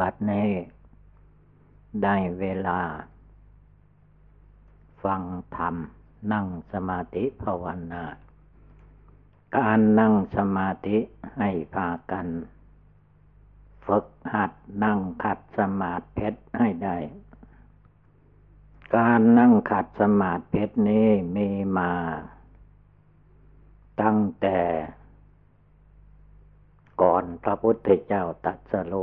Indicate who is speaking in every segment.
Speaker 1: บัดนี้ ได้เวลา ฟังธรรม นั่งสมาธิภาวนา การนั่งสมาธิให้พากัน ฝึกหัดนั่งขัดสมาธิเพชรให้ได้ การนั่งขัดสมาธิเพชรนี้มีมา ตั้งแต่ ก่อนพระพุทธเจ้าตัดสโล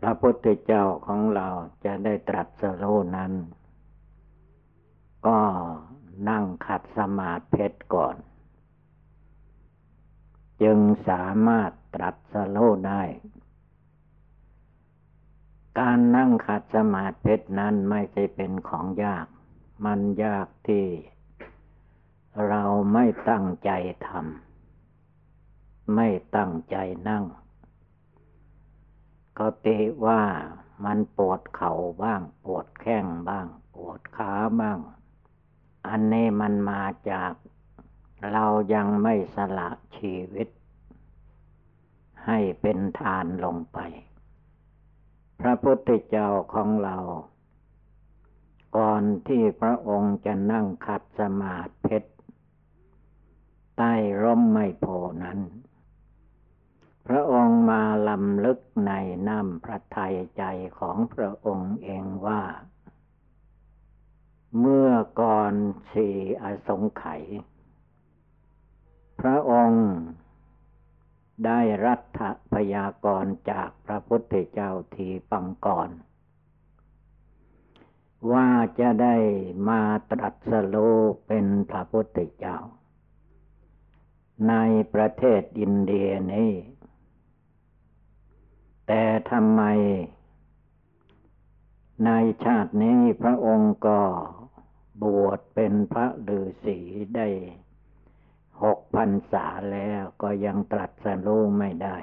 Speaker 1: พระพุทธเจ้าของเราจะได้ตรัสรู้นั้น ก็นั่งขัดสมาธิก่อน จึงสามารถตรัสรู้ได้ การนั่งขัดสมาธินั้นไม่ใช่เป็นของยาก มันยากที่เราไม่ตั้งใจทำไม่ตั้งใจนั่ง ก็ติว่ามันปวดเข่าบ้าง ปวดแข้งบ้าง ปวดขาบ้าง อันนี้มันมาจากเรายังไม่สละชีวิต ให้เป็นทานลงไป พระพุทธเจ้าของเรา ก่อนที่พระองค์จะนั่งขัดสมาธิใต้ร่มไมโพนั้น พระองค์มาลำลึกในน้ำพระทัยใจของพระองค์เองว่า เมื่อก่อนสีอสงไขยพระองค์ได้รัฐพยากรจากพระพุทธเจ้าทีปังก่อน ว่าจะได้มาตรัสโลเป็นพระพุทธเจ้า ในประเทศอินเดียนี้ แต่ทำไม ในชาตินี้พระองค์ก็บวชเป็นพระฤาษีได้หกพันษาแล้วก็ยังตรัสรู้ไม่ได้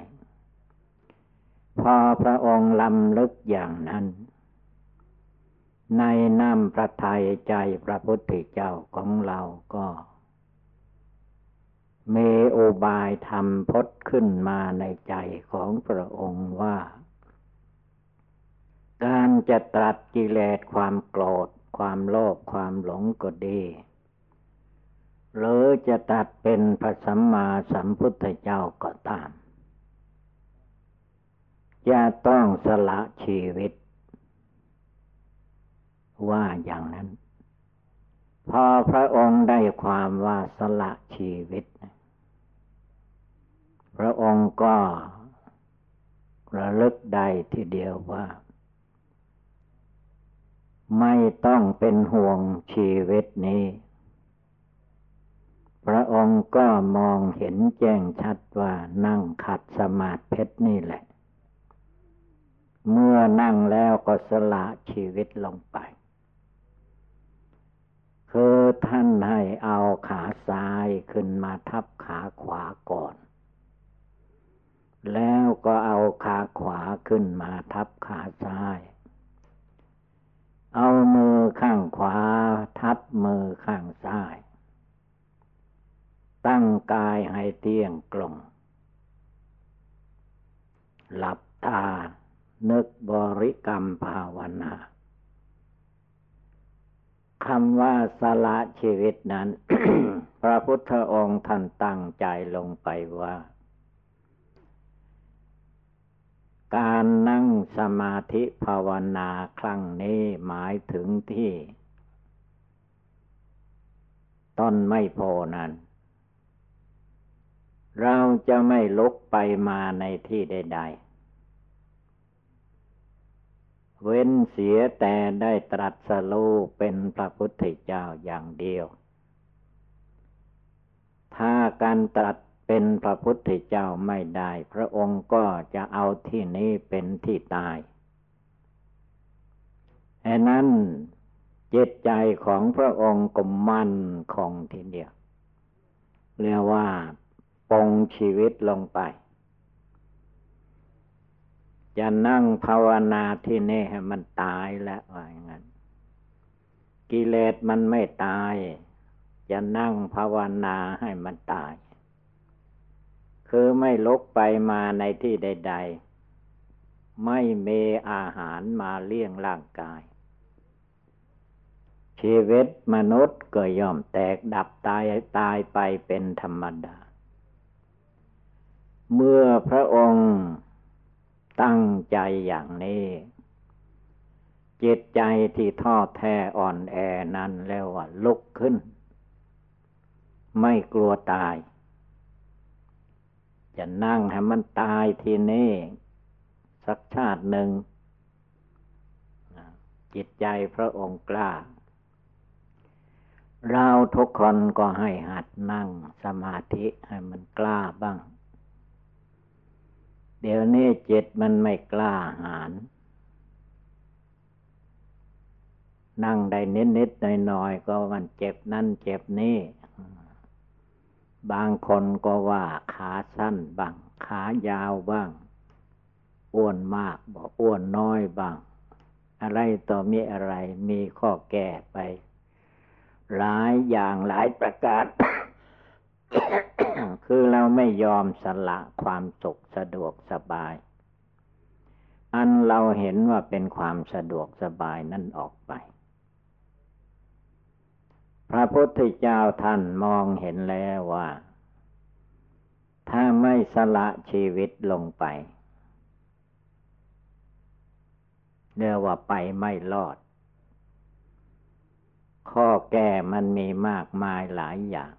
Speaker 1: พอพระองค์ลำลึกอย่างนั้น ในน้ำพระทัยใจพระพุทธเจ้าของเราก็ เมโอบายธรรมพดขึ้นมาในใจของพระองค์ว่า การจะตรัสกิเลสความโกรธ ความโลภความหลงก็ดีหรือจะตัดเป็นพระสัมมาสัมพุทธเจ้าก็ตาม จะต้องสละชีวิต ว่าอย่างนั้น พอพระองค์ได้ความว่าสละชีวิต พระองค์ก็ระลึกได้ทีเดียวว่า ไม่ต้องเป็นห่วงชีวิตนี้ พระองค์ก็มองเห็นแจ้งชัดว่านั่งขัดสมาธินี่แหละ เมื่อนั่งแล้วก็สละชีวิตลงไป คือท่านให้เอาขาซ้ายขึ้นมาทับขาขวาก่อน แล้วก็เอาขาขวาขึ้นมาทับขาซ้าย เอามือข้างขวาทับมือข้างซ้าย ตั้งกายให้เตี้ยงกลง หลับตา นึกบริกรรมภาวนาคำว่าสละชีวิตนั้น พระพุทธองค์ท่านตั้งใจลงไปว่า การนั่งสมาธิภาวนาครั้งนี้หมายถึงที่ ต้นไม่โพนั้น เราจะไม่ลุกไปมาในที่ใด ๆ เว้นเสียแต่ได้ตรัสรู้เป็นพระพุทธเจ้าอย่างเดียว ถ้าการตรัส เป็นพระพุทธเจ้าไม่ได้ พระองค์ก็จะเอาที่นี้เป็นที่ตายแค่นั้นจิตใจของพระองค์ก็มั่นคงทีเดียวเรียกว่าปองชีวิตลงไป จะนั่งภาวนาที่นี่ให้มันตายแล้วว่าอย่างนั้นกิเลสมันไม่ตาย จะนั่งภาวนาให้มันตาย คือไม่ลุกไปมาในที่ใด ๆ ไม่เมอาหารมาเลี้ยงร่างกาย ชีวิตมนุษย์ก็ย่อมแตกดับตายตายไปเป็นธรรมดา เมื่อพระองค์ตั้งใจอย่างนี้จิตใจที่ทอดแท้อ่อนแอนั้นแล้วว่าลุกขึ้น ไม่กลัวตาย จะนั่งให้มันตายทีนี้ สักชาติหนึ่ง จิตใจพระองค์กล้า เราทุกคนก็ให้หัดนั่งสมาธิให้มันกล้าบ้าง เดี๋ยวนี้จิตมันไม่กล้าหารนั่งได้นิดนิดหน่อยหน่อยก็มันเจ็บนั่นเจ็บนี่ บางคนก็ว่าขาสั้นบ้าง ขายาวบ้าง อ้วนมากบอกอ้วนน้อยบ้าง อะไรต่อมีอะไรมีข้อแก้ไป หลายอย่างหลายประการคือเราไม่ยอมสละความสุขสะดวกสบาย อันเราเห็นว่าเป็นความสะดวกสบายนั่นออกไป พระพุทธเจ้าท่านมองเห็นแล้วว่า ถ้าไม่สละชีวิตลงไปเรียกว่าไปไม่รอด ข้อแก้มันมีมากมายหลายอย่าง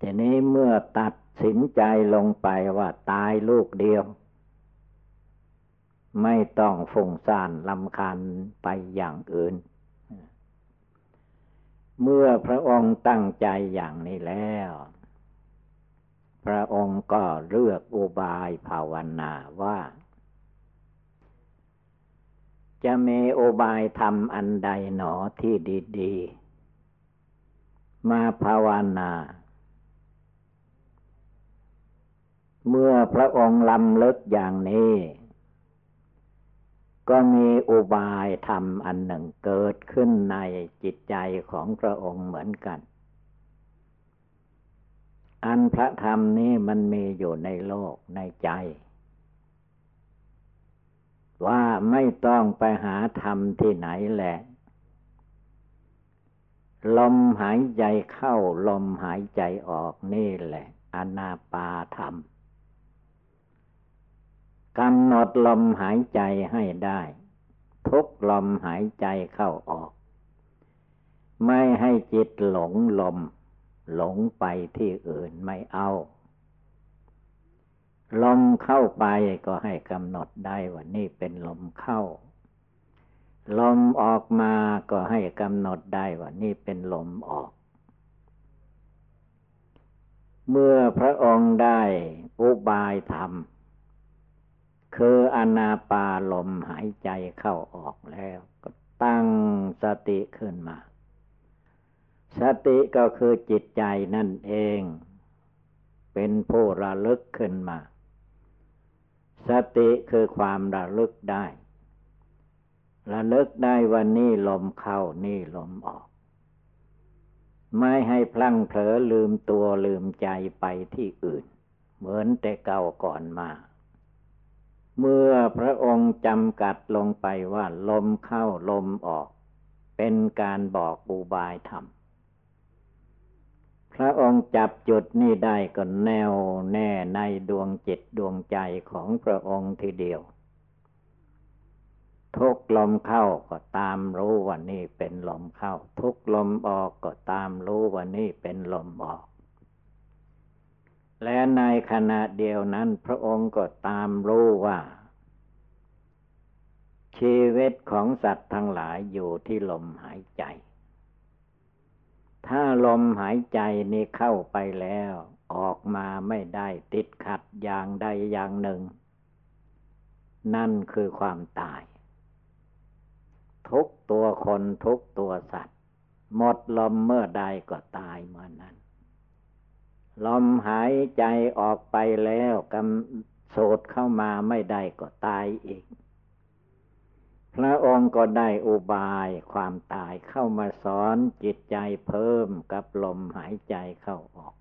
Speaker 1: ทีนี้เมื่อตัดสินใจลงไปว่าตายลูกเดียว ไม่ต้องฟุ้งซ่านลำคันไปอย่างอื่น เมื่อพระองค์ตั้งใจอย่างนี้แล้ว พระองค์ก็เลือกอุบายภาวนาว่า จะมีโอบายธรรมอันใดหนอที่ดีๆ มาภาวนา เมื่อพระองค์ลำเลิกอย่างนี้ ก็มีอุบายธรรมอันหนึ่งเกิดขึ้นในจิตใจของพระองค์เหมือนกัน อันพระธรรมนี้มันมีอยู่ในโลกในใจ ว่าไม่ต้องไปหาธรรมที่ไหนแหละ ลมหายใจเข้าลมหายใจออกนี่แหละ อนาปาธรรม กำหนดลมหายใจให้ได้ ทุกลมหายใจเข้าออก ไม่ให้จิตหลงลม หลงไปที่อื่นไม่เอา ลมเข้าไปก็ให้กำหนดได้ว่านี่เป็นลมเข้า ลมออกมาก็ให้กำหนดได้ว่านี่เป็นลมออกเมื่อพระองค์ได้อุบายธรรม คืออนาปาลมหายใจเข้าออกแล้ว ก็ตั้งสติขึ้นมา สติก็คือจิตใจนั่นเอง เป็นผู้ระลึกขึ้นมา สติคือความระลึกได้ ระลึกได้ว่านี่ลมเข้านี่ลมออก ไม่ให้พลั้งเผลอลืมตัวลืมใจไปที่อื่น เหมือนแต่เก่าก่อนมา เมื่อพระองค์จำกัดลงไปว่าลมเข้าลมออก เป็นการบอกอุบายธรรม พระองค์จับจุดนี้ได้ก็แน่วแน่ในดวงจิตดวงใจของพระองค์ทีเดียว ทุกลมเข้าก็ตามรู้ว่านี่เป็นลมเข้า ทุกลมออกก็ตามรู้ว่านี่เป็นลมออก และในขณะเดียวนั้น พระองค์ก็ตามรู้ว่า ชีวิตของสัตว์ทั้งหลายอยู่ที่ลมหายใจ ถ้าลมหายใจนี้เข้าไปแล้ว ออกมาไม่ได้ติดขัดอย่างใดอย่างหนึ่ง นั่นคือความตาย ทุกตัวคนทุกตัวสัตว์ หมดลมเมื่อใดก็ตายเมื่อนั้น ลมหายใจออกไปแล้วกำโสดเข้ามาไม่ได้ก็ตายอีก พระองค์ก็ได้อุบายความตายเข้ามาสอนจิตใจเพิ่มกับลมหายใจเข้าออก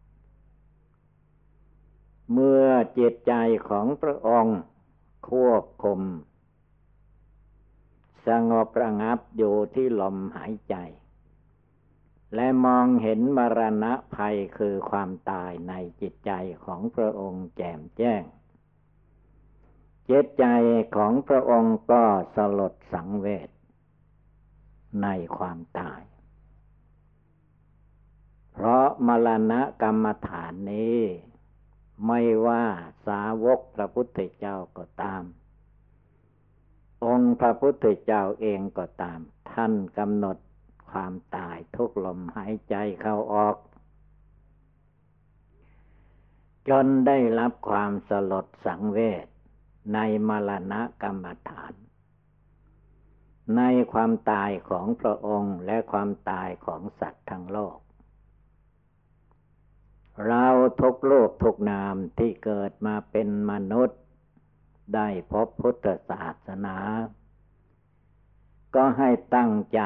Speaker 1: เมื่อจิตใจของพระองค์ควบคุมสงบระงับอยู่ที่ลมหายใจ และมองเห็นมรณะภัยคือความตายในจิตใจของพระองค์แจ่มแจ้งจิตใจของพระองค์ก็สลดสังเวชในความตาย เพราะมรณะกรรมฐานนี้ ไม่ว่าสาวกพระพุทธเจ้าก็ตาม องค์พระพุทธเจ้าเองก็ตาม ท่านกำหนด ความตายทุกลมหายใจเข้าออก จนได้รับความสลดสังเวชในมรณะกรรมฐาน ในความตายของพระองค์และความตายของสัตว์ทั้งโลก เราทุกโลกทุกนามที่เกิดมาเป็นมนุษย์ ได้พบพุทธศาสนา ก็ให้ตั้งใจ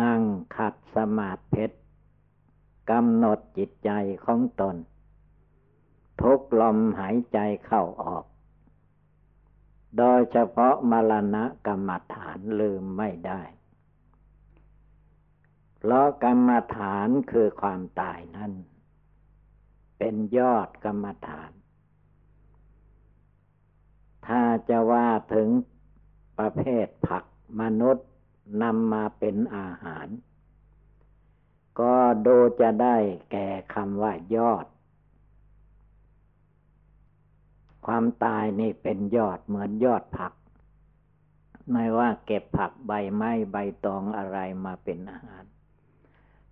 Speaker 1: นั่งขัดสมาธิกำหนดจิตใจของตน ทุกลมหายใจเข้าออก โดยเฉพาะมรณะกรรมฐานลืมไม่ได้เพราะกรรมฐานคือความตายนั้น เป็นยอดกรรมฐาน ถ้าจะว่าถึงประเภทผักมนุษย์ นำมาเป็นอาหาร ก็ดูจะได้แก่คำว่ายอด ความตายนี่เป็นยอดเหมือนยอดผัก ไม่ว่าเก็บผักใบไม้ใบตองอะไรมาเป็นอาหาร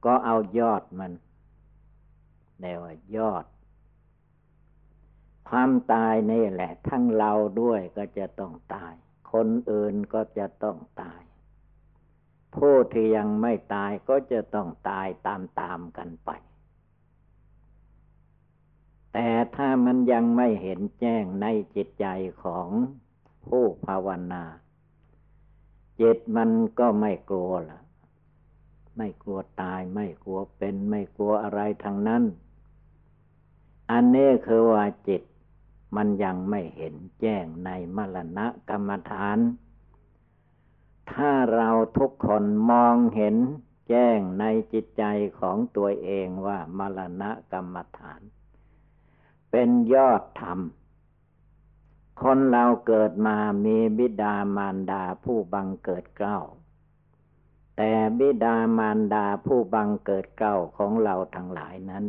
Speaker 1: ก็เอายอดมันเรียกว่ายอด ความตายนี่แหละ ทั้งเราด้วยก็จะต้องตาย คนอื่นก็จะต้องตาย ผู้ที่ยังไม่ตายก็จะต้องตายตามๆกันไป แต่ถ้ามันยังไม่เห็นแจ้งในจิตใจของผู้ภาวนาจิตมันก็ไม่กลัวละไม่กลัวตายไม่กลัวเป็นไม่กลัวอะไรทางนั้น อันนี้คือว่าจิตมันยังไม่เห็นแจ้งในมรณะกรรมฐาน ถ้าเราทุกคนมองเห็นแจ้งในจิตใจของตัวเองว่ามรณะกรรมฐาน เป็นยอดธรรม คนเราเกิดมามีบิดามารดาผู้บังเกิดเกล้า แต่บิดามารดาผู้บังเกิดเกล้าของเราทั้งหลายนั้น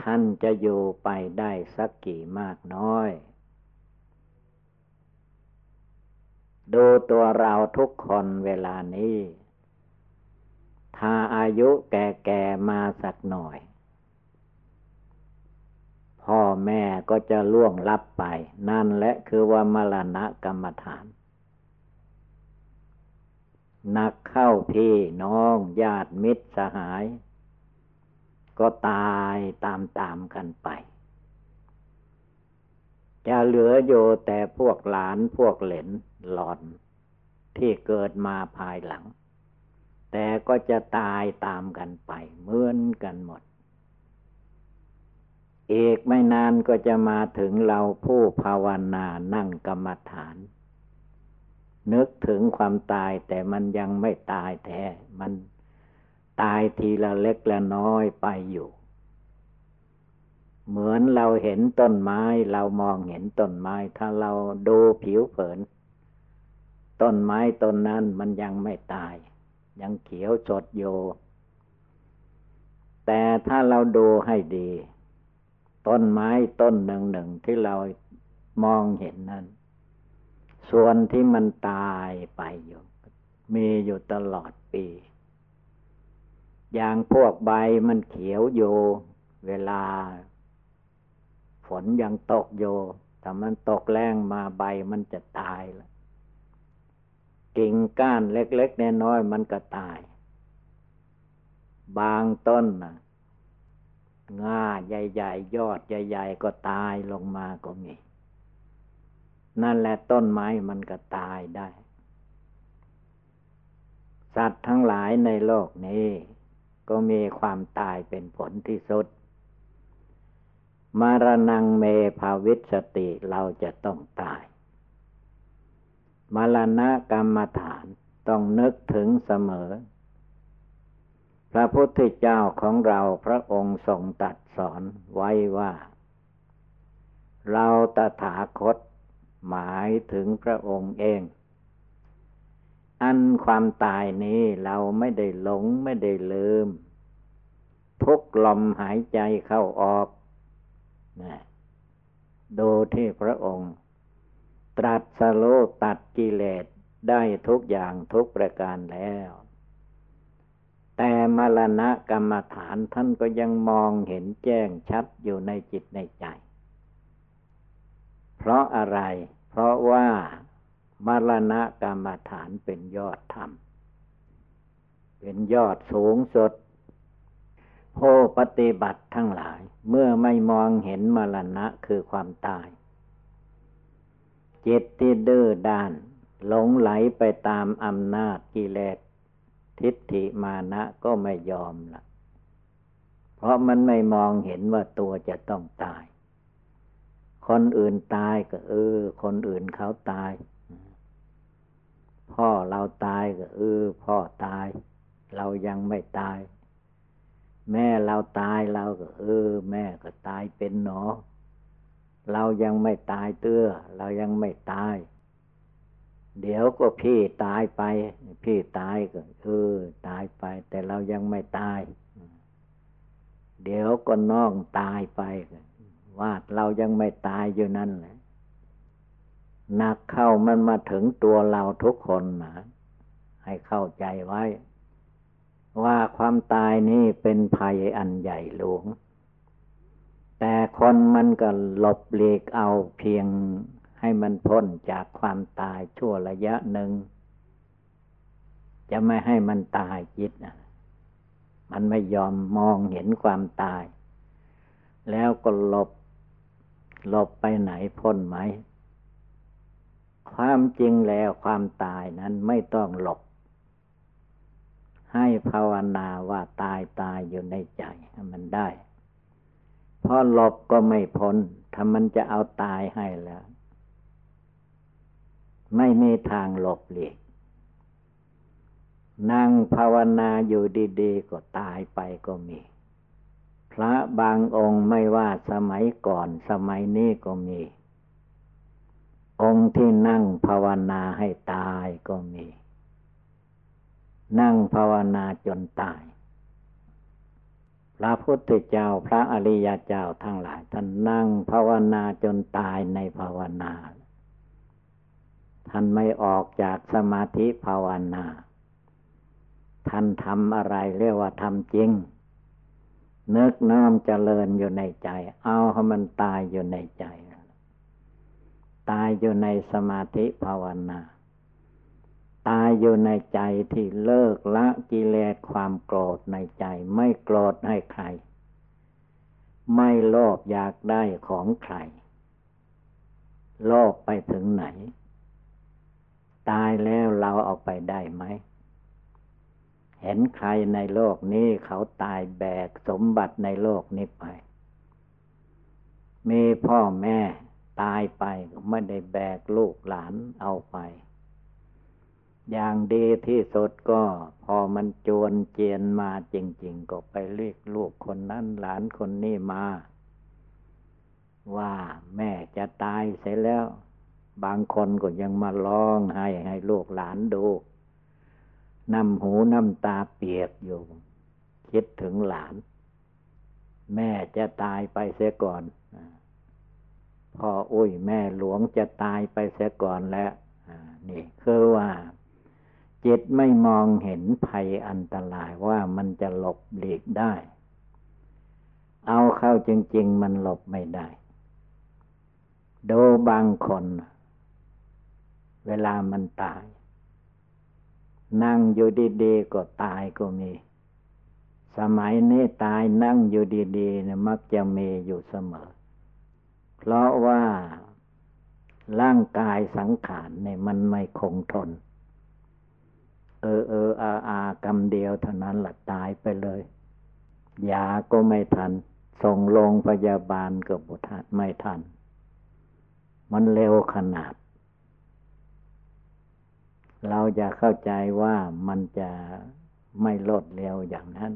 Speaker 1: ท่านจะอยู่ไปได้สักกี่มากน้อย ดูตัวเราทุกคนเวลานี้ ถ้าอายุแก่ๆมาสักหน่อย พ่อแม่ก็จะล่วงลับไป นั่นแหละคือว่ามรณะกรรมฐานนักเข้าพี่น้องญาติมิตรสหาย ก็ตายตามตามกันไป จะเหลืออยู่แต่พวกหลานพวกเหลนหลอน ที่เกิดมาภายหลัง แต่ก็จะตายตามกันไปเหมือนกันหมด เอกไม่นานก็จะมาถึงเราผู้ภาวนานั่งกรรมฐาน นึกถึงความตายแต่มันยังไม่ตายแท้ มันตายทีละเล็กละน้อยไปอยู่ เหมือนเราเห็นต้นไม้ เรามองเห็นต้นไม้ ถ้าเราดูผิวเผิน ต้นไม้ต้นนั้นมันยังไม่ตาย ยังเขียวสดโยแต่ถ้าเราดูให้ดี ต้นไม้ต้นหนึ่งหนึ่งที่เรามองเห็นนั้น ส่วนที่มันตายไปอยู่ มีอยู่ตลอดปี อย่างพวกใบมันเขียวโยเวลา ฝนยังตกโยแต่มันตกแรงมาใบมันจะตายละกิ่งก้านเล็กๆนน้อยๆมันก็ตาย บางต้นนะง่าใหญ่ๆ ยอดใหญ่ๆ ก็ตายลงมาก็มี นั่นแหละต้นไม้มันก็ตายได้ สัตว์ทั้งหลายในโลกนี้ ก็มีความตายเป็นผลที่สุด มารนังเมภาวิสติเราจะต้องตาย มรณะกรรมฐานต้องนึกถึงเสมอ พระพุทธเจ้าของเราพระองค์ทรงตัดสอนไว้ว่า เราตถาคตหมายถึงพระองค์เอง อันความตายนี้เราไม่ได้หลงไม่ได้ลืม ทุกลมหายใจเข้าออก ดูที่พระองค์ ตรัสโลตัดกิเลสได้ทุกอย่างทุกประการแล้ว แต่มรณะกรรมฐานท่านก็ยังมองเห็นแจ้งชัดอยู่ในจิตในใจ เพราะอะไร เพราะว่ามรณะกรรมฐานเป็นยอดธรรม เป็นยอดสูงสุด ผู้ปฏิบัติทั้งหลาย เมื่อไม่มองเห็นมรณะคือความตาย จิตที่ดื้อด้าน หลงไหลไปตามอำนาจกิเลสทิฏฐิมานะก็ไม่ยอมละเพราะมันไม่มองเห็นว่าตัวจะต้องตาย คนอื่นตายก็เออ คนอื่นเขาตาย พ่อเราตายก็เออ พ่อตาย เรายังไม่ตาย แม่เราตายเราก็เออ แม่ก็ตายเป็นหนอ เรายังไม่ตายเตื้อ เรายังไม่ตาย เดี๋ยวก็พี่ตายไป พี่ตายก็เออ ตายไป แต่เรายังไม่ตาย เดี๋ยวก็น้องตายไปว่าเรายังไม่ตายอยู่นั่นแหละหนักเข้ามันมาถึงตัวเราทุกคนนะให้เข้าใจไว้ ว่าความตายนี้เป็นภัยอันใหญ่หลวง แต่คนมันก็หลบเลีกเอาเพียงให้มันพ้นจากความตายชั่วระยะหนึ่ง จะไม่ให้มันตายจิตนะมันไม่ยอมมองเห็นความตาย แล้วก็หลบหลบไปไหนพ้นไหม ความจริงแล้วความตายนั้นไม่ต้องหลบ ให้ภาวนาว่าตายตายอยู่ในใจมันได้เพราะหลบก็ไม่พ้นถ้ามันจะเอาตายให้แล้ว ไม่มีทางหลบหลีกนั่งภาวนาอยู่ดีๆ ก็ตายไปก็มี พระบางองค์ไม่ว่าสมัยก่อนสมัยนี้ก็มี องค์ที่นั่งภาวนาให้ตายก็มี นั่งภาวนาจนตาย พระพุทธเจ้าพระอริยเจ้าทั้งหลาย ท่านนั่งภาวนาจนตายในภาวนา ท่านไม่ออกจากสมาธิภาวนา ท่านทำอะไรเรียกว่าทำจริง นึกน้อมเจริญอยู่ในใจ เอาให้มันตายอยู่ในใจ ตายอยู่ในสมาธิภาวนา ตายอยู่ในใจที่เลิกละกิเลสความโกรธในใจ ไม่โกรธให้ใคร ไม่โลภอยากได้ของใคร โลภไปถึงไหน ตายแล้วเราเอาไปได้ไหม เห็นใครในโลกนี้เขาตายแบกสมบัติในโลกนี้ไป มีพ่อแม่ตายไปไม่ได้แบกลูกหลานเอาไป อย่างดีที่สุดก็พอมันจวนเจียนมาจริง ๆ ก็ไปเรียกลูกคนนั้นหลานคนนี้มา ว่าแม่จะตายเสียแล้ว บางคนก็ยังมาร้องให้ให้ลูกหลานดูน้ำหูน้ำตาเปียกอยู่ คิดถึงหลาน แม่จะตายไปเสียก่อนพ่ออุ้ยแม่หลวงจะตายไปเสียก่อนแล้วนี่คือว่า จิตไม่มองเห็นภัยอันตรายว่ามันจะหลบหลีกได้ เอาเข้าจริง ๆ มันหลบไม่ได้ ดูบางคน เวลามันตาย นั่งอยู่ดีๆก็ตายก็มี สมัยนี้ตายนั่งอยู่ดีๆเนี่ยมักจะมีอยู่เสมอ เพราะว่าร่างกายสังขารเนี่ยมันไม่คงทน เออเออออาอากรรมเดียวเท่านั้นหละตายไปเลย ยาก็ไม่ทัน ส่งโรงพยาบาลก็บุทันไม่ทัน มันเร็วขนาด เราจะเข้าใจว่ามันจะไม่ลดเร็วอย่างนั้น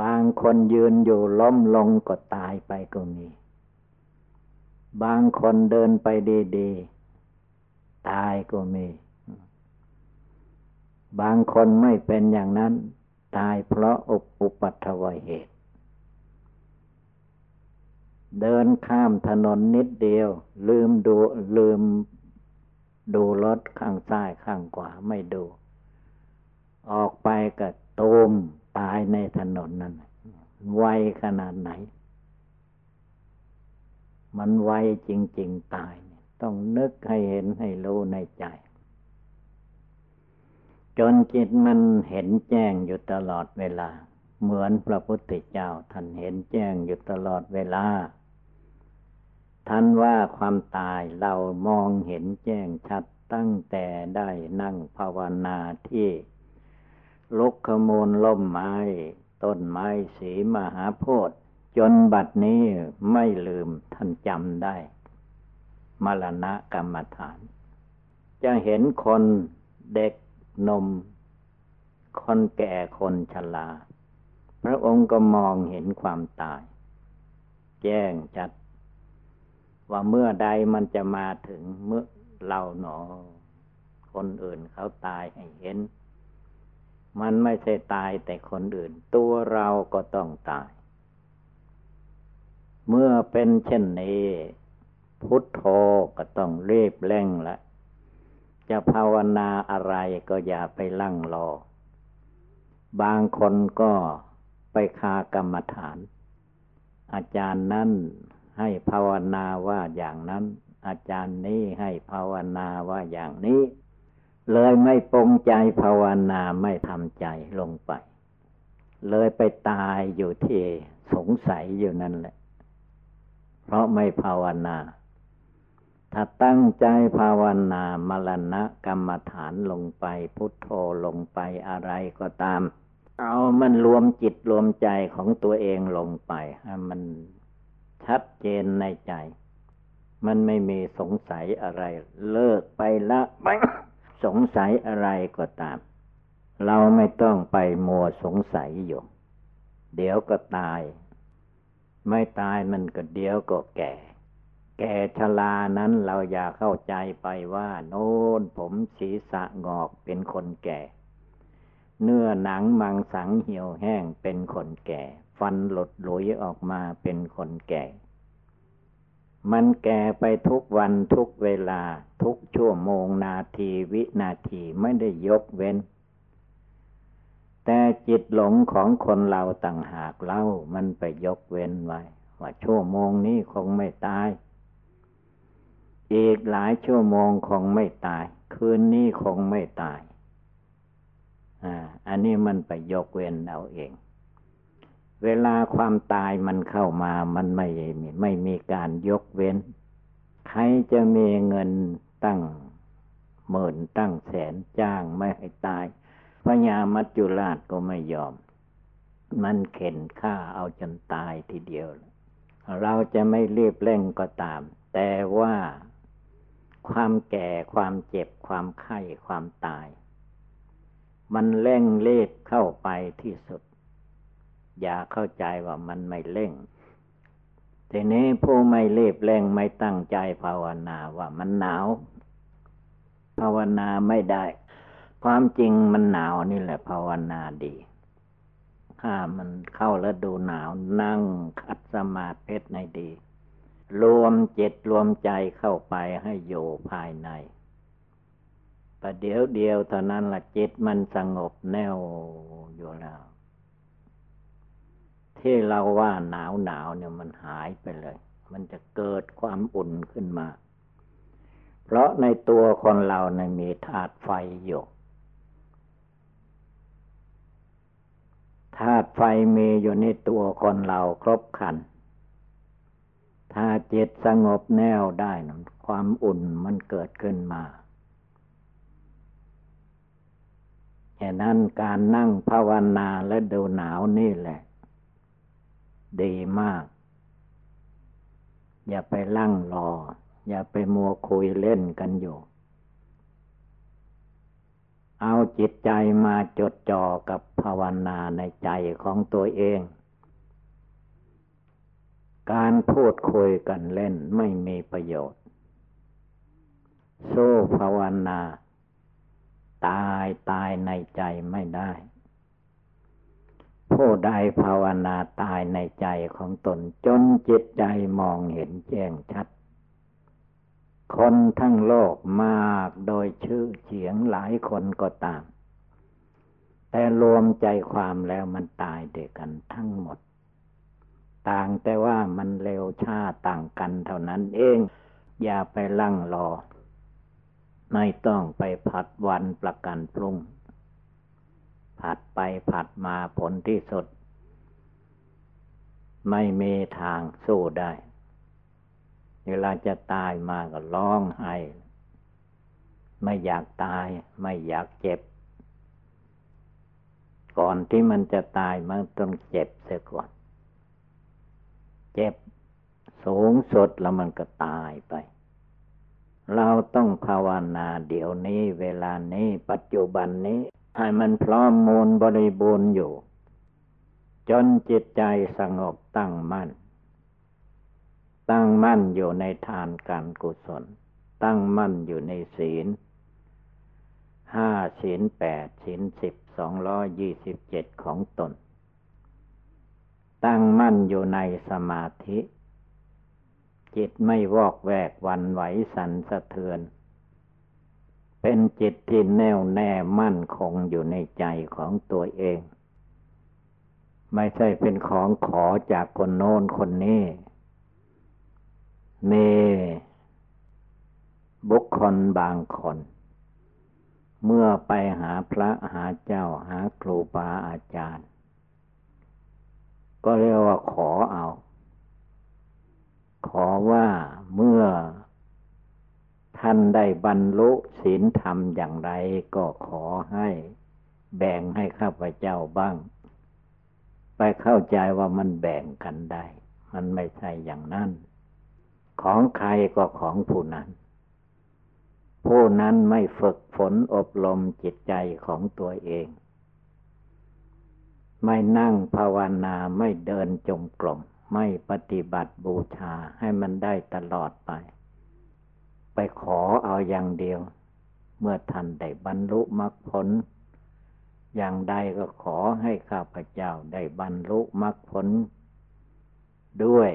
Speaker 1: บางคนยืนอยู่ล้มลงก็ตายไปก็มี บางคนเดินไปดีๆ ตายก็มี บางคนไม่เป็นอย่างนั้น ตายเพราะอุปัตวเหตุ เดินข้ามถนนนิดเดียว ลืมดูลืมดูรถข้างซ้ายข้างขวาไม่ดู ออกไปก็ตูมตายในถนนนั้นไวขนาดไหน มันไวจริง ๆ ตาย ต้องนึกให้เห็นให้รู้ในใจ จนจิตมันเห็นแจ้งอยู่ตลอดเวลา เหมือนพระพุทธเจ้าท่านเห็นแจ้งอยู่ตลอดเวลา ท่านว่าความตายเรามองเห็นแจ้งชัดตั้งแต่ได้นั่งภาวนาที่ลุกขมูลล่มไม้ ต้นไม้สีมหาโพธิ์จนบัดนี้ไม่ลืมท่านจำได้ มรณะกรรมฐาน จะเห็นคนเด็ก นม คนแก่คนชรา พระองค์ก็มองเห็นความตาย แจ้งจัด ว่าเมื่อใดมันจะมาถึงเมื่อเราหนอ คนอื่นเขาตายให้เห็น มันไม่ใช่ตายแต่คนอื่น ตัวเราก็ต้องตาย เมื่อเป็นเช่นนี้ พุทโธก็ต้องเรีบเร่งละ จะภาวนาอะไรก็อย่าไปลั่งรอ บางคนก็ไปคากรรมฐาน อาจารย์นั้นให้ภาวนาว่าอย่างนั้น อาจารย์นี้ให้ภาวนาว่าอย่างนี้ เลยไม่ปรงใจภาวนาไม่ทำใจลงไป เลยไปตายอยู่ที่สงสัยอยู่นั่นแหละ เพราะไม่ภาวนา ถ้าตั้งใจภาวนามรณะกรรมฐานลงไป พุทโธลงไปอะไรก็ตาม เอามันรวมจิตรวมใจของตัวเองลงไปให้มันชัดเจนในใจ มันไม่มีสงสัยอะไร เลิกไปละไปสงสัยอะไรก็ตาม เราไม่ต้องไปมัวสงสัยอยู่ เดี๋ยวก็ตาย ไม่ตายมันก็เดี๋ยวก็แก่ แก่ชรานั้นเราอย่าเข้าใจไปว่า โน้นผมศีรษะงอกเป็นคนแก่ เนื้อหนังมังสังเหี่ยวแห้งเป็นคนแก่ ฟันหลุดหลุยออกมาเป็นคนแก่ มันแก่ไปทุกวันทุกเวลาทุกชั่วโมงนาทีวินาทีไม่ได้ยกเว้น แต่จิตหลงของคนเราต่างหากเล่ามันไปยกเว้นไว้ ว่าชั่วโมงนี้คงไม่ตาย อีกหลายชั่วโมงคงไม่ตาย คืนนี้คงไม่ตายอ่าอันนี้มันไปยกเว้นเอาเอง เวลาความตายมันเข้ามามันไม่มีไม่มีการยกเว้น ใครจะมีเงินตั้งหมื่นตั้งแสนจ้างไม่ให้ตายพระยามัจจุราชก็ไม่ยอม มันเข็นฆ่าเอาจนตายทีเดียว เราจะไม่รีบเร่งก็ตาม แต่ว่า ความแก่ความเจ็บความไข้ความตาย มันเร่งรีบเข้าไปที่สุด อย่าเข้าใจว่ามันไม่เร่งทีนี้ผู้ไม่เรีบเร่งไม่ตั้งใจภาวนาว่ามันหนาว ภาวนาไม่ได้ ความจริงมันหนาวนี่แหละภาวนาดีถ้ามันเข้าแล้วดูหนาวนั่งคัดสมาธิในดี รวมจิตรวมใจเข้าไปให้อยู่ภายในประเดี๋ยวเดียวเท่านั้นละจิตมันสงบแน่วอยู่แล้ว ที่เราว่าหนาวหนาวเนี่ยมันหายไปเลย มันจะเกิดความอุ่นขึ้นมา เพราะในตัวคนเราเนี่ยมีธาตุไฟอยู่ธาตุไฟมีอยู่ในตัวคนเราครบคัน ถ้าจิตสงบแน่วได้นะความอุ่นมันเกิดขึ้นมาแค่นั้นการนั่งภาวนาและดูหนาวนี่แหละ ดีมาก อย่าไปลั่งรอ อย่าไปมัวคุยเล่นกันอยู่ เอาจิตใจมาจดจ่อกับภาวนาในใจของตัวเอง การพูดคุยกันเล่นไม่มีประโยชน์สู้ภาวนา ตายตายในใจไม่ได้ ผู้ใดภาวนาตายในใจของตนจนจิตใจมองเห็นแจ้งชัด คนทั้งโลกมากโดยชื่อเสียงหลายคนก็ตาม แต่รวมใจความแล้วมันตายเดียกันทั้งหมด ต่างแต่ว่ามันเร็วช้าต่างกันเท่านั้นเอง อย่าไปลั่งรอ ไม่ต้องไปผัดวันประกันพรุ่ง ผัดไปผัดมาผลที่สุด ไม่มีทางสู้ได้ เวลาจะตายมาก็ร้องไห้ ไม่อยากตาย ไม่อยากเจ็บ ก่อนที่มันจะตายมันต้องเจ็บเสียก่อน เจ็บสูงสุดแล้วมันก็ตายไป เราต้องภาวนาเดี๋ยวนี้เวลานี้ปัจจุบันนี้ ให้มันพร้อมมูลบริบูรณ์อยู่ จนจิตใจสงบตั้งมั่น ตั้งมั่นอยู่ในทานการกุศล ตั้งมั่นอยู่ในศีลห้าศีลแปดศีลสิบสองร้อยี่สิบเจ็ดของตน ตั้งมั่นอยู่ในสมาธิ จิตไม่วอกแวกวันไหวสันสะเทือน เป็นจิตที่แน่วแน่มั่นคงอยู่ในใจของตัวเอง ไม่ใช่เป็นของขอจากคนโน้นคนนี้เมบุคคลบางคน เมื่อไปหาพระหาเจ้าหาครูบาอาจารย์ ก็เรียกว่าขอเอา ขอว่าเมื่อท่านได้บรรลุศีลธรรมอย่างไรก็ขอให้แบ่งให้ข้าพเจ้าบ้าง ไปเข้าใจว่ามันแบ่งกันได้ มันไม่ใช่อย่างนั้น ของใครก็ของผู้นั้น ผู้นั้นไม่ฝึกฝนอบรมจิตใจของตัวเอง ไม่นั่งภาวนาไม่เดินจงกรมไม่ปฏิบัติบูชาให้มันได้ตลอดไป ไปขอเอาอย่างเดียว เมื่อท่านได้บรรลุมรรคผล อย่างใดก็ขอให้ข้าพเจ้าได้บรรลุมรรคผลด้วย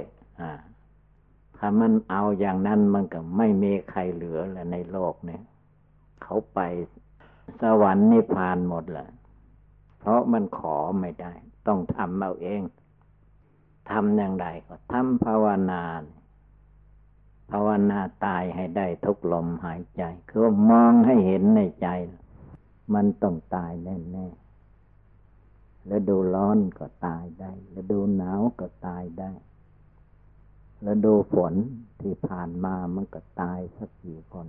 Speaker 1: ถ้ามันเอาอย่างนั้นมันก็ไม่มีใครเหลือแล้วในโลกเนี่ยเขาไปสวรรค์นิพพานหมดแหละ เพราะมันขอไม่ได้ ต้องทำเอาเองทำอย่างไรก็ทำภาวนา ภาวนาตายให้ได้ทุกลมหายใจ คือมองให้เห็นในใจ มันต้องตายแน่แน่แล้วดูร้อนก็ตายได้ แล้วดูหนาวก็ตายได้ แล้วดูฝนที่ผ่านมามันก็ตายสักกี่คน